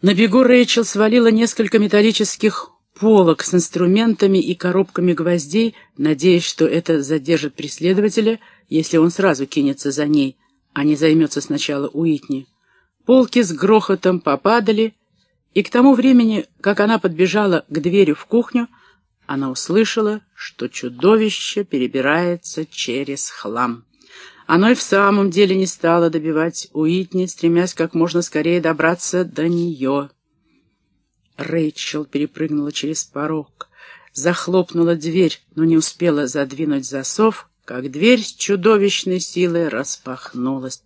На бегу Рэйчел свалила несколько металлических полок с инструментами и коробками гвоздей, надеясь, что это задержит преследователя, если он сразу кинется за ней, а не займется сначала Уитни. Полки с грохотом попадали, и к тому времени, как она подбежала к двери в кухню, она услышала, что чудовище перебирается через хлам. Оно и в самом деле не стало добивать Уитни, стремясь как можно скорее добраться до нее. Рэйчел перепрыгнула через порог, захлопнула дверь, но не успела задвинуть засов, как дверь с чудовищной силой распахнулась.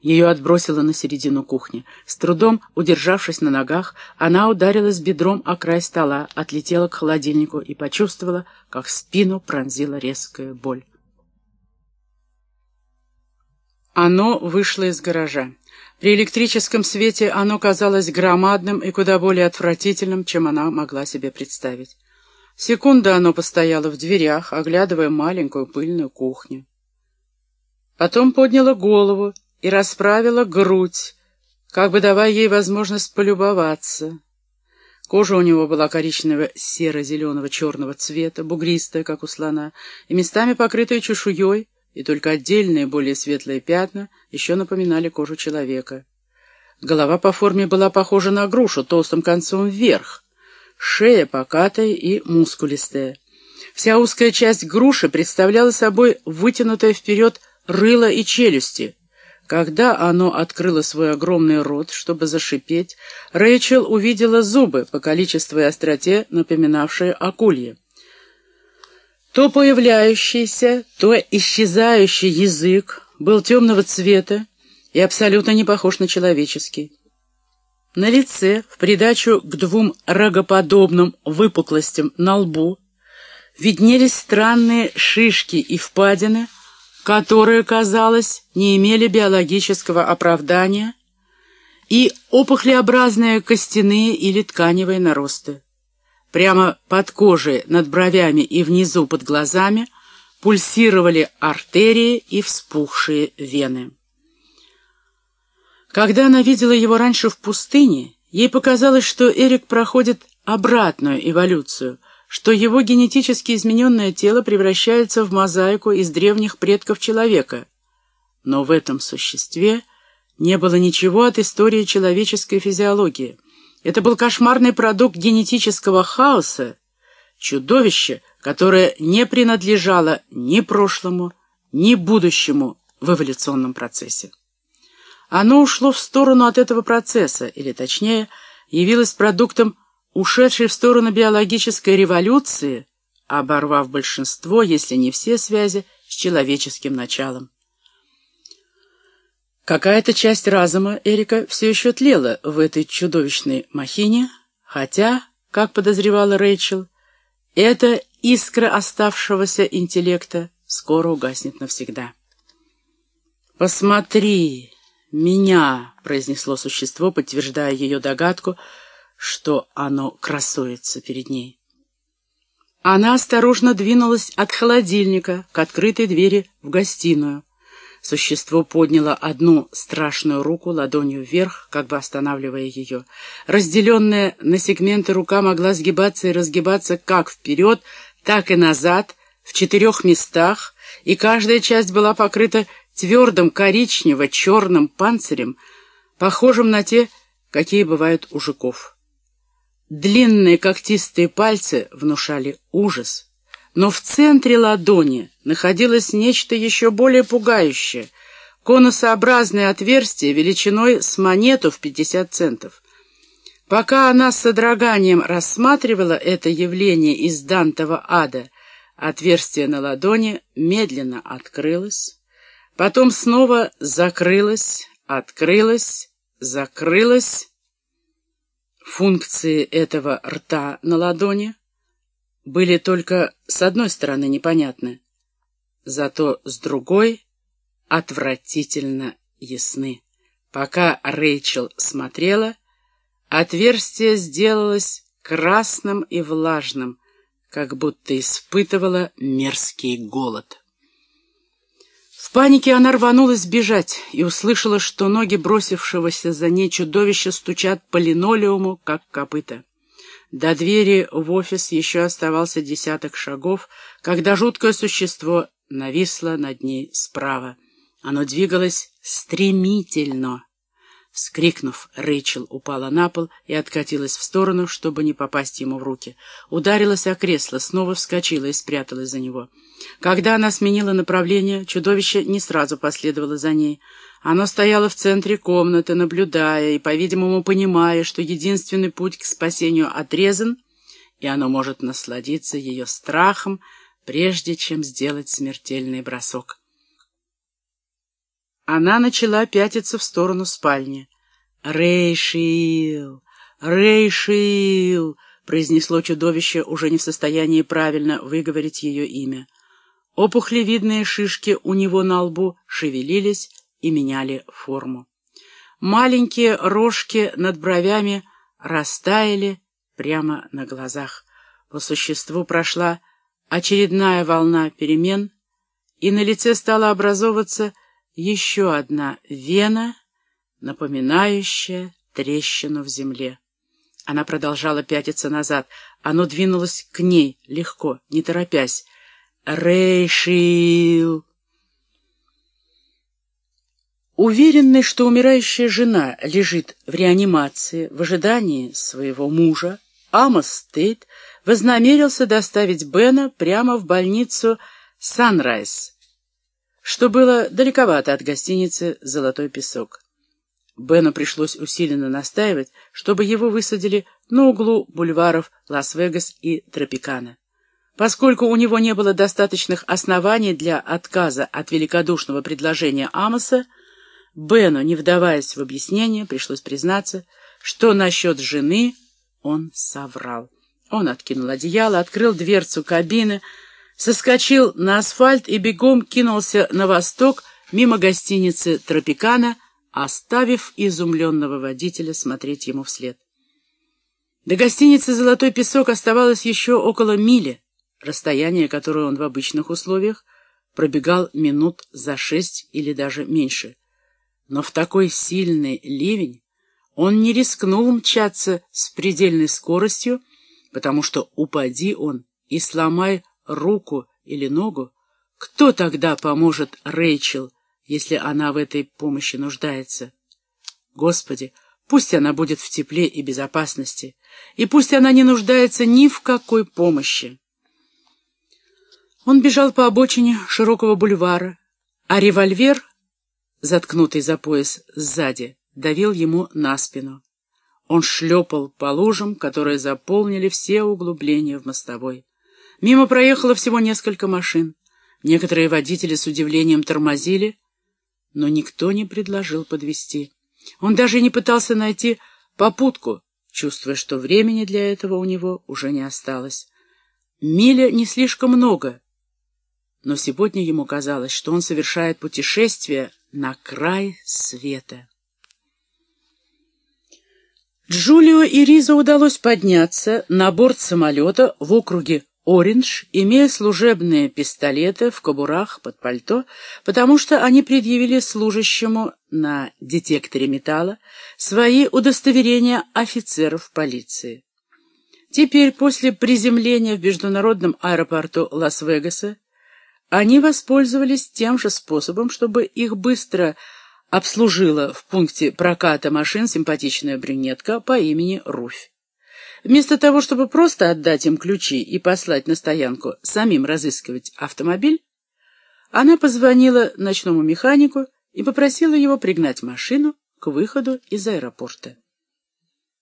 Ее отбросило на середину кухни. С трудом, удержавшись на ногах, она ударилась бедром о край стола, отлетела к холодильнику и почувствовала, как спину пронзила резкая боль. Оно вышло из гаража. При электрическом свете оно казалось громадным и куда более отвратительным, чем она могла себе представить. Секунду оно постояло в дверях, оглядывая маленькую пыльную кухню. Потом подняла голову и расправила грудь, как бы давая ей возможность полюбоваться. Кожа у него была коричневого серо-зеленого черного цвета, бугристая, как у слона, и местами покрытая чешуей, и только отдельные, более светлые пятна еще напоминали кожу человека. Голова по форме была похожа на грушу, толстым концом вверх, шея покатая и мускулистая. Вся узкая часть груши представляла собой вытянутое вперед рыло и челюсти. Когда оно открыло свой огромный рот, чтобы зашипеть, Рэйчел увидела зубы по количеству и остроте, напоминавшие акульи. То появляющийся, то исчезающий язык был темного цвета и абсолютно не похож на человеческий. На лице, в придачу к двум рогоподобным выпуклостям на лбу, виднелись странные шишки и впадины, которые, казалось, не имели биологического оправдания, и опухлеобразные костяные или тканевые наросты. Прямо под кожей, над бровями и внизу под глазами пульсировали артерии и вспухшие вены. Когда она видела его раньше в пустыне, ей показалось, что Эрик проходит обратную эволюцию, что его генетически измененное тело превращается в мозаику из древних предков человека. Но в этом существе не было ничего от истории человеческой физиологии — это был кошмарный продукт генетического хаоса, чудовище, которое не принадлежало ни прошлому, ни будущему в эволюционном процессе. Оно ушло в сторону от этого процесса, или точнее, явилось продуктом ушедшей в сторону биологической революции, оборвав большинство, если не все связи с человеческим началом. Какая-то часть разума Эрика все еще тлела в этой чудовищной махине, хотя, как подозревала Рэйчел, эта искра оставшегося интеллекта скоро угаснет навсегда. «Посмотри, меня!» — произнесло существо, подтверждая ее догадку, что оно красуется перед ней. Она осторожно двинулась от холодильника к открытой двери в гостиную. Существо подняло одну страшную руку ладонью вверх, как бы останавливая ее. Разделенная на сегменты рука могла сгибаться и разгибаться как вперед, так и назад, в четырех местах, и каждая часть была покрыта твердым коричнево-черным панцирем, похожим на те, какие бывают у жуков. Длинные когтистые пальцы внушали ужас — но в центре ладони находилось нечто еще более пугающее — конусообразное отверстие величиной с монету в 50 центов. Пока она с содроганием рассматривала это явление из Дантова ада, отверстие на ладони медленно открылось, потом снова закрылось, открылось, закрылось. Функции этого рта на ладони были только с одной стороны непонятны, зато с другой отвратительно ясны. Пока Рэйчел смотрела, отверстие сделалось красным и влажным, как будто испытывала мерзкий голод. В панике она рванулась бежать и услышала, что ноги бросившегося за ней чудовища стучат по линолеуму, как копыта. До двери в офис еще оставался десяток шагов, когда жуткое существо нависло над ней справа. Оно двигалось стремительно. Вскрикнув, Рэйчел упала на пол и откатилась в сторону, чтобы не попасть ему в руки. Ударилась о кресло, снова вскочила и спряталась за него. Когда она сменила направление, чудовище не сразу последовало за ней. Оно стояло в центре комнаты, наблюдая и, по-видимому, понимая, что единственный путь к спасению отрезан, и оно может насладиться ее страхом, прежде чем сделать смертельный бросок. Она начала пятиться в сторону спальни. «Рейшил! Рейшил!» — произнесло чудовище, уже не в состоянии правильно выговорить ее имя. Опухлевидные шишки у него на лбу шевелились и меняли форму. Маленькие рожки над бровями растаяли прямо на глазах. По существу прошла очередная волна перемен, и на лице стала образовываться еще одна вена, напоминающая трещину в земле. Она продолжала пятиться назад. Оно двинулось к ней, легко, не торопясь. «Рейшил!» Уверенный, что умирающая жена лежит в реанимации в ожидании своего мужа, Амос Стейт вознамерился доставить Бена прямо в больницу «Санрайз», что было далековато от гостиницы «Золотой песок». Бену пришлось усиленно настаивать, чтобы его высадили на углу бульваров Лас-Вегас и Тропикана. Поскольку у него не было достаточных оснований для отказа от великодушного предложения Амоса, Бену, не вдаваясь в объяснение, пришлось признаться, что насчет жены он соврал. Он откинул одеяло, открыл дверцу кабины, соскочил на асфальт и бегом кинулся на восток мимо гостиницы «Тропикана», оставив изумленного водителя смотреть ему вслед. До гостиницы «Золотой песок» оставалось еще около мили, расстояние, которое он в обычных условиях пробегал минут за шесть или даже меньше. Но в такой сильный ливень он не рискнул мчаться с предельной скоростью, потому что упади он и сломай руку или ногу, кто тогда поможет Рэйчел, если она в этой помощи нуждается? Господи, пусть она будет в тепле и безопасности, и пусть она не нуждается ни в какой помощи. Он бежал по обочине широкого бульвара, а револьвер, заткнутый за пояс сзади, давил ему на спину. Он шлепал по лужам, которые заполнили все углубления в мостовой. Мимо проехало всего несколько машин. Некоторые водители с удивлением тормозили, но никто не предложил подвести. Он даже не пытался найти попутку, чувствуя, что времени для этого у него уже не осталось. Миля не слишком много, но сегодня ему казалось, что он совершает путешествие на край света. Джулио и Риза удалось подняться на борт самолета в округе Ориндж, имея служебные пистолеты в кобурах под пальто, потому что они предъявили служащему на детекторе металла свои удостоверения офицеров полиции. Теперь, после приземления в международном аэропорту Лас-Вегаса, они воспользовались тем же способом, чтобы их быстро обслужила в пункте проката машин симпатичная брюнетка по имени Руфь. Вместо того, чтобы просто отдать им ключи и послать на стоянку самим разыскивать автомобиль, она позвонила ночному механику и попросила его пригнать машину к выходу из аэропорта.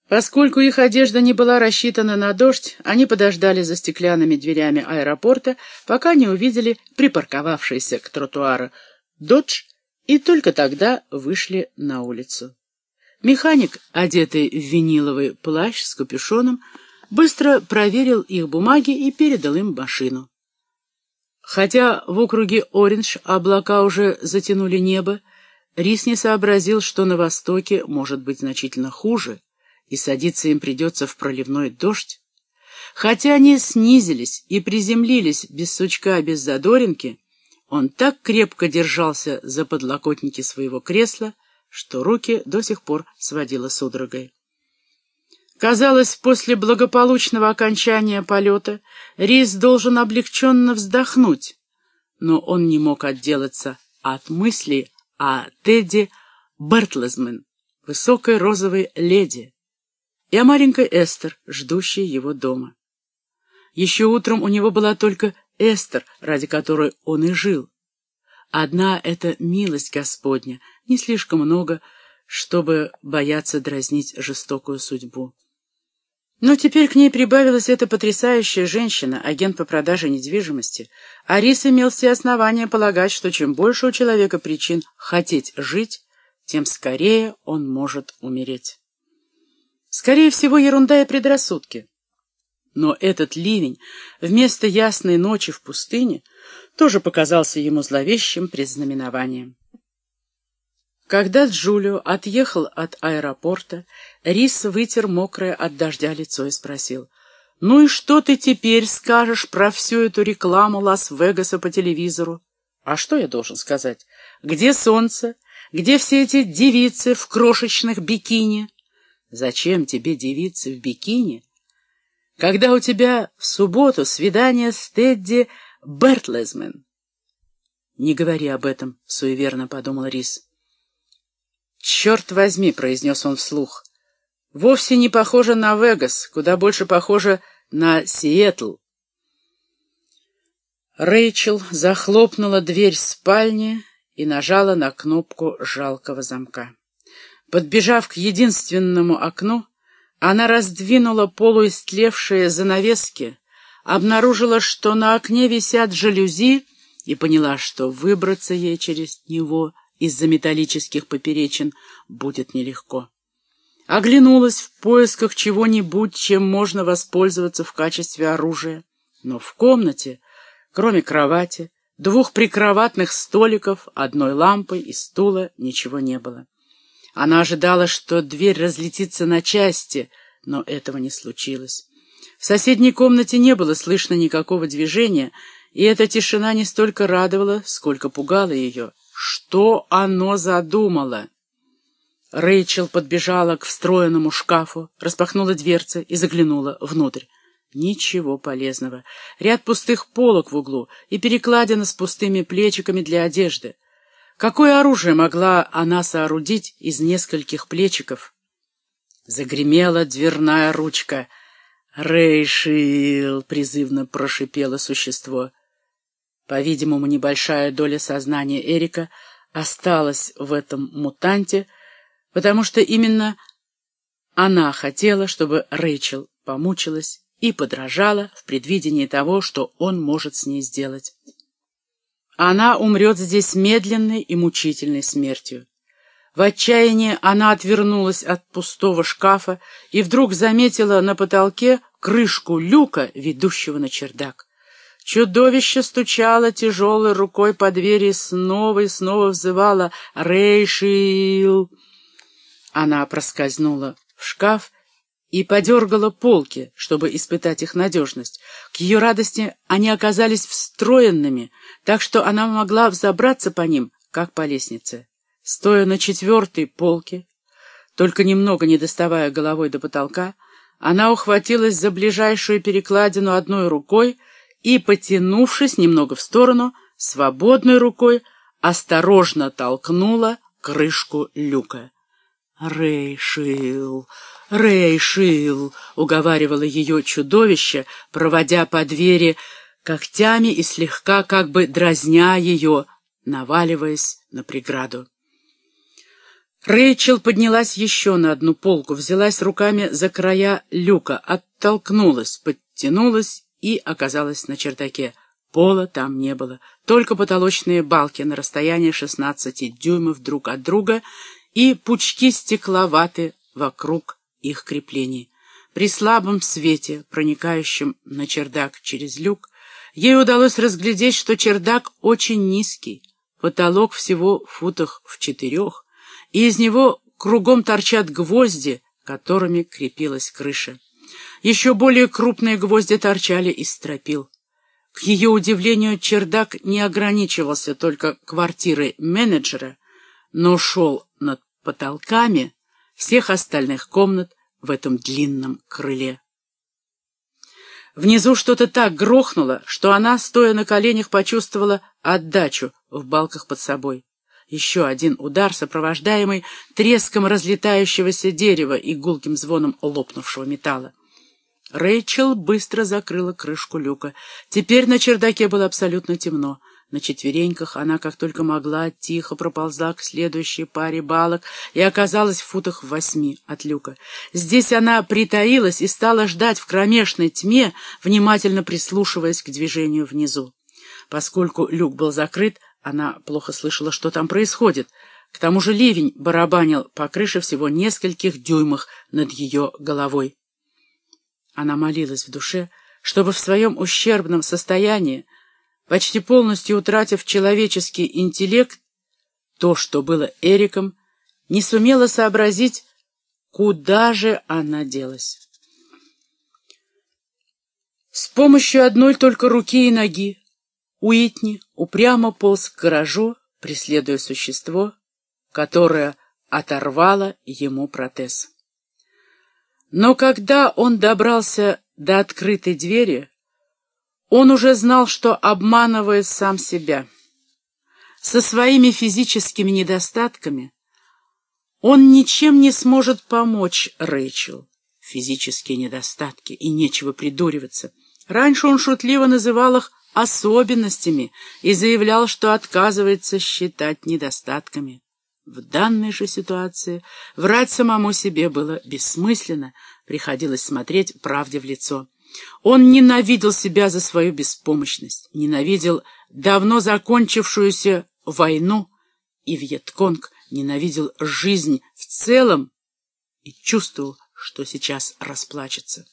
Поскольку их одежда не была рассчитана на дождь, они подождали за стеклянными дверями аэропорта, пока не увидели припарковавшийся к тротуару «Додж», и только тогда вышли на улицу. Механик, одетый в виниловый плащ с капюшоном, быстро проверил их бумаги и передал им машину. Хотя в округе Ориндж облака уже затянули небо, Рис не сообразил, что на востоке может быть значительно хуже, и садиться им придется в проливной дождь. Хотя они снизились и приземлились без сучка, без задоринки, Он так крепко держался за подлокотники своего кресла, что руки до сих пор сводило судорогой. Казалось, после благополучного окончания полета Рис должен облегченно вздохнуть, но он не мог отделаться от мысли о Тедди Бертлезмен, высокой розовой леди, и о маленькой Эстер, ждущей его дома. Еще утром у него была только Эстер, ради которой он и жил. Одна — это милость Господня, не слишком много, чтобы бояться дразнить жестокую судьбу. Но теперь к ней прибавилась эта потрясающая женщина, агент по продаже недвижимости. Арис имел все основания полагать, что чем больше у человека причин хотеть жить, тем скорее он может умереть. Скорее всего, ерунда и предрассудки. Но этот ливень вместо ясной ночи в пустыне тоже показался ему зловещим предзнаменованием. Когда Джулио отъехал от аэропорта, Рис вытер мокрое от дождя лицо и спросил, «Ну и что ты теперь скажешь про всю эту рекламу Лас-Вегаса по телевизору?» «А что я должен сказать? Где солнце? Где все эти девицы в крошечных бикини?» «Зачем тебе девицы в бикини, когда у тебя в субботу свидание с Тедди Бертлезмен?» «Не говори об этом», — суеверно подумал Рис. «Черт возьми», — произнес он вслух, — «вовсе не похоже на Вегас, куда больше похоже на Сиэтл». Рэйчел захлопнула дверь спальни и нажала на кнопку жалкого замка. Подбежав к единственному окну, она раздвинула полуистлевшие занавески, обнаружила, что на окне висят жалюзи, и поняла, что выбраться ей через него из-за металлических поперечин будет нелегко. Оглянулась в поисках чего-нибудь, чем можно воспользоваться в качестве оружия. Но в комнате, кроме кровати, двух прикроватных столиков, одной лампы и стула, ничего не было. Она ожидала, что дверь разлетится на части, но этого не случилось. В соседней комнате не было слышно никакого движения, и эта тишина не столько радовала, сколько пугала ее. Что оно задумало? Рэйчел подбежала к встроенному шкафу, распахнула дверцы и заглянула внутрь. Ничего полезного. Ряд пустых полок в углу и перекладина с пустыми плечиками для одежды. Какое оружие могла она соорудить из нескольких плечиков? Загремела дверная ручка. «Рейшил!» — призывно прошипело существо. По-видимому, небольшая доля сознания Эрика осталась в этом мутанте, потому что именно она хотела, чтобы Рэйчел помучилась и подражала в предвидении того, что он может с ней сделать. Она умрет здесь медленной и мучительной смертью. В отчаянии она отвернулась от пустого шкафа и вдруг заметила на потолке крышку люка, ведущего на чердак. Чудовище стучало тяжелой рукой по двери снова и снова взывало «Рейшил!». Она проскользнула в шкаф и подергала полки, чтобы испытать их надежность. К ее радости они оказались встроенными, так что она могла взобраться по ним, как по лестнице. Стоя на четвертой полке, только немного не доставая головой до потолка, она ухватилась за ближайшую перекладину одной рукой, и, потянувшись немного в сторону, свободной рукой осторожно толкнула крышку люка. «Рейшил, Рейшил!» — уговаривало ее чудовище, проводя по двери когтями и слегка как бы дразня ее, наваливаясь на преграду. Рэйчел поднялась еще на одну полку, взялась руками за края люка, оттолкнулась, подтянулась и оказалась на чердаке. Пола там не было, только потолочные балки на расстоянии 16 дюймов друг от друга и пучки стекловаты вокруг их креплений. При слабом свете, проникающем на чердак через люк, ей удалось разглядеть, что чердак очень низкий, потолок всего в футах в четырех, и из него кругом торчат гвозди, которыми крепилась крыша. Еще более крупные гвозди торчали из стропил. К ее удивлению, чердак не ограничивался только квартирой менеджера, но шел над потолками всех остальных комнат в этом длинном крыле. Внизу что-то так грохнуло, что она, стоя на коленях, почувствовала отдачу в балках под собой. Еще один удар, сопровождаемый треском разлетающегося дерева и гулким звоном лопнувшего металла. Рэйчел быстро закрыла крышку люка. Теперь на чердаке было абсолютно темно. На четвереньках она, как только могла, тихо проползла к следующей паре балок и оказалась в футах восьми от люка. Здесь она притаилась и стала ждать в кромешной тьме, внимательно прислушиваясь к движению внизу. Поскольку люк был закрыт, она плохо слышала, что там происходит. К тому же ливень барабанил по крыше всего нескольких дюймах над ее головой. Она молилась в душе, чтобы в своем ущербном состоянии, почти полностью утратив человеческий интеллект, то, что было Эриком, не сумела сообразить, куда же она делась. С помощью одной только руки и ноги Уитни упрямо полз к гаражу, преследуя существо, которое оторвало ему протез. Но когда он добрался до открытой двери, он уже знал, что обманывает сам себя. Со своими физическими недостатками он ничем не сможет помочь Рэйчел. Физические недостатки, и нечего придуриваться. Раньше он шутливо называл их особенностями и заявлял, что отказывается считать недостатками. В данной же ситуации врать самому себе было бессмысленно, приходилось смотреть правде в лицо. Он ненавидел себя за свою беспомощность, ненавидел давно закончившуюся войну и Вьетконг, ненавидел жизнь в целом и чувствовал, что сейчас расплачется.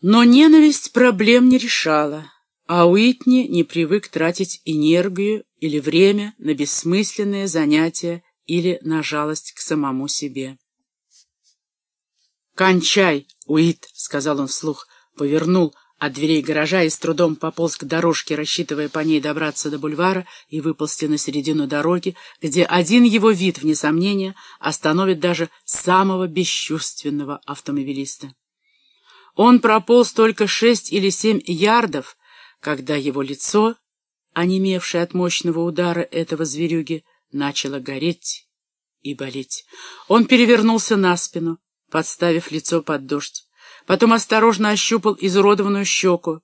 Но ненависть проблем не решала, а Уитни не привык тратить энергию или время на бессмысленные занятия или на жалость к самому себе. «Кончай, Уит!» — сказал он вслух, повернул от дверей гаража и с трудом пополз к дорожке, рассчитывая по ней добраться до бульвара и выползти на середину дороги, где один его вид, вне сомнения, остановит даже самого бесчувственного автомобилиста. Он прополз только шесть или семь ярдов, когда его лицо, онемевшее от мощного удара этого зверюги, начало гореть и болеть. Он перевернулся на спину, подставив лицо под дождь. Потом осторожно ощупал изуродованную щеку.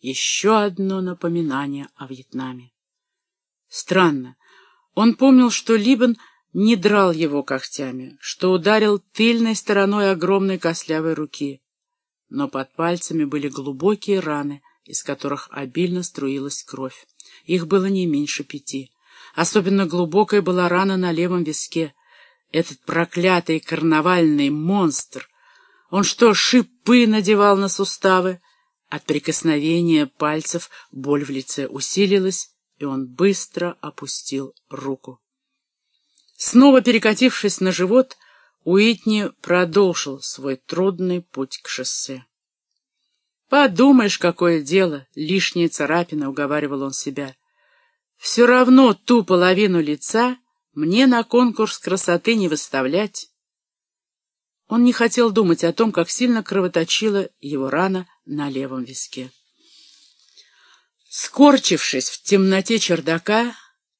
Еще одно напоминание о Вьетнаме. Странно. Он помнил, что Либан не драл его когтями, что ударил тыльной стороной огромной костлявой руки. Но под пальцами были глубокие раны, из которых обильно струилась кровь. Их было не меньше пяти. Особенно глубокая была рана на левом виске. Этот проклятый карнавальный монстр! Он что, шипы надевал на суставы? От прикосновения пальцев боль в лице усилилась, и он быстро опустил руку. Снова перекатившись на живот, Уитни продолжил свой трудный путь к шоссе. «Подумаешь, какое дело, лишняя царапина», — уговаривал он себя. «Все равно ту половину лица мне на конкурс красоты не выставлять». Он не хотел думать о том, как сильно кровоточила его рана на левом виске. Скорчившись в темноте чердака,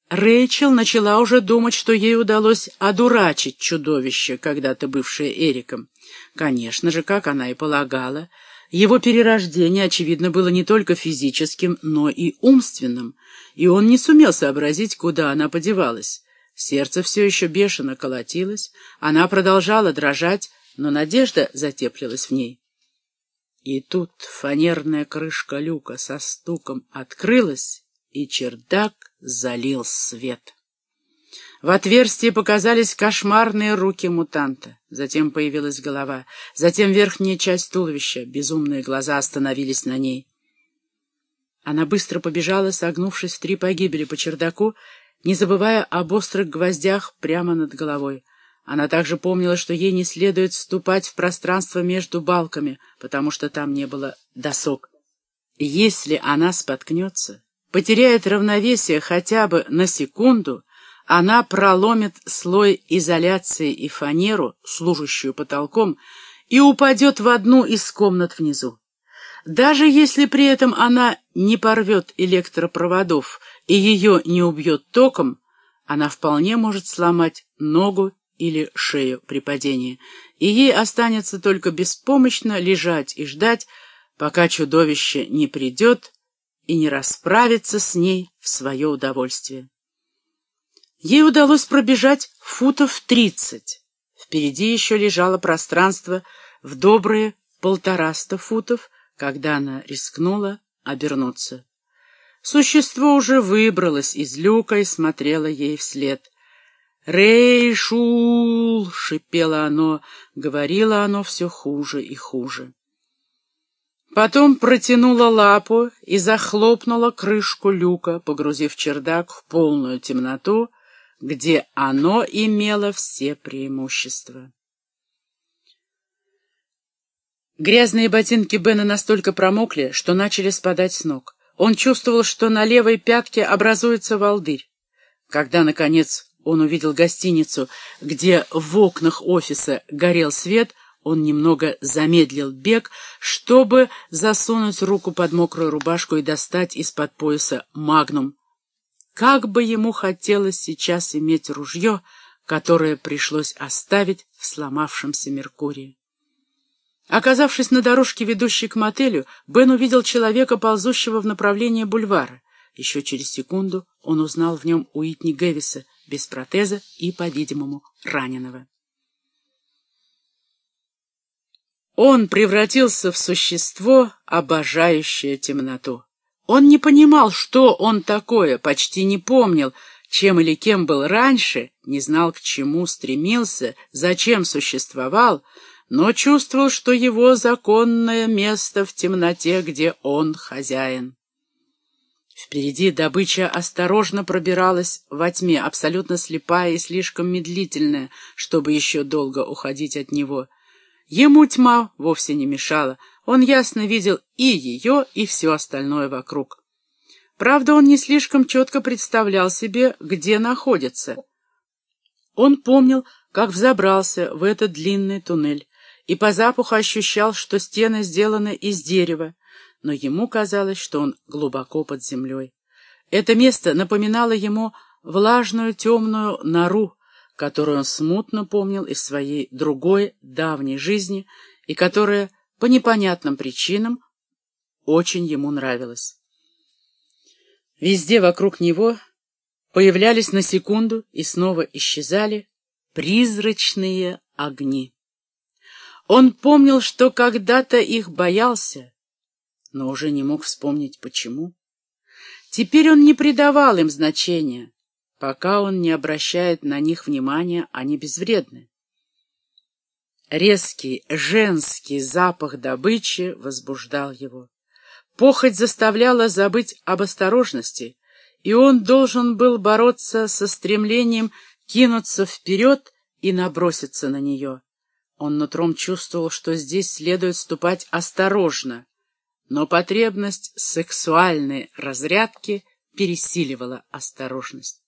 Рэйчел начала уже думать, что ей удалось одурачить чудовище, когда-то бывшее Эриком. Конечно же, как она и полагала, — его перерождение, очевидно, было не только физическим, но и умственным, и он не сумел сообразить, куда она подевалась. Сердце все еще бешено колотилось, она продолжала дрожать, но надежда затеплилась в ней. И тут фанерная крышка люка со стуком открылась, и чердак залил свет. В отверстии показались кошмарные руки мутанта. Затем появилась голова. Затем верхняя часть туловища. Безумные глаза остановились на ней. Она быстро побежала, согнувшись в три погибели по чердаку, не забывая об острых гвоздях прямо над головой. Она также помнила, что ей не следует вступать в пространство между балками, потому что там не было досок. Если она споткнется, потеряет равновесие хотя бы на секунду, она проломит слой изоляции и фанеру, служащую потолком, и упадет в одну из комнат внизу. Даже если при этом она не порвет электропроводов и ее не убьет током, она вполне может сломать ногу или шею при падении, и ей останется только беспомощно лежать и ждать, пока чудовище не придет и не расправится с ней в свое удовольствие. Ей удалось пробежать футов тридцать. Впереди еще лежало пространство в добрые полтораста футов, когда она рискнула обернуться. Существо уже выбралось из люка и смотрело ей вслед. «Рейшул!» — шипело оно, говорило оно все хуже и хуже. Потом протянула лапу и захлопнула крышку люка, погрузив чердак в полную темноту, где оно имело все преимущества. Грязные ботинки Бена настолько промокли, что начали спадать с ног. Он чувствовал, что на левой пятке образуется волдырь. Когда, наконец, он увидел гостиницу, где в окнах офиса горел свет, он немного замедлил бег, чтобы засунуть руку под мокрую рубашку и достать из-под пояса магнум. Как бы ему хотелось сейчас иметь ружье, которое пришлось оставить в сломавшемся Меркурии. Оказавшись на дорожке, ведущей к мотелю, Бен увидел человека, ползущего в направлении бульвара. Еще через секунду он узнал в нем Уитни Гэвиса, без протеза и, по-видимому, раненого. Он превратился в существо, обожающее темноту. Он не понимал, что он такое, почти не помнил, чем или кем был раньше, не знал, к чему стремился, зачем существовал, но чувствовал, что его законное место в темноте, где он хозяин. Впереди добыча осторожно пробиралась во тьме, абсолютно слепая и слишком медлительная, чтобы еще долго уходить от него. Ему тьма вовсе не мешала, он ясно видел и ее, и все остальное вокруг. Правда, он не слишком четко представлял себе, где находится. Он помнил, как взобрался в этот длинный туннель и по запаху ощущал, что стены сделаны из дерева, но ему казалось, что он глубоко под землей. Это место напоминало ему влажную темную нору, которую он смутно помнил из своей другой давней жизни и которая по непонятным причинам очень ему нравилась. Везде вокруг него появлялись на секунду и снова исчезали призрачные огни. Он помнил, что когда-то их боялся, но уже не мог вспомнить, почему. Теперь он не придавал им значения. Пока он не обращает на них внимания, они безвредны. Резкий женский запах добычи возбуждал его. Похоть заставляла забыть об осторожности, и он должен был бороться со стремлением кинуться вперед и наброситься на нее. Он нутром чувствовал, что здесь следует ступать осторожно, но потребность сексуальной разрядки пересиливала осторожность.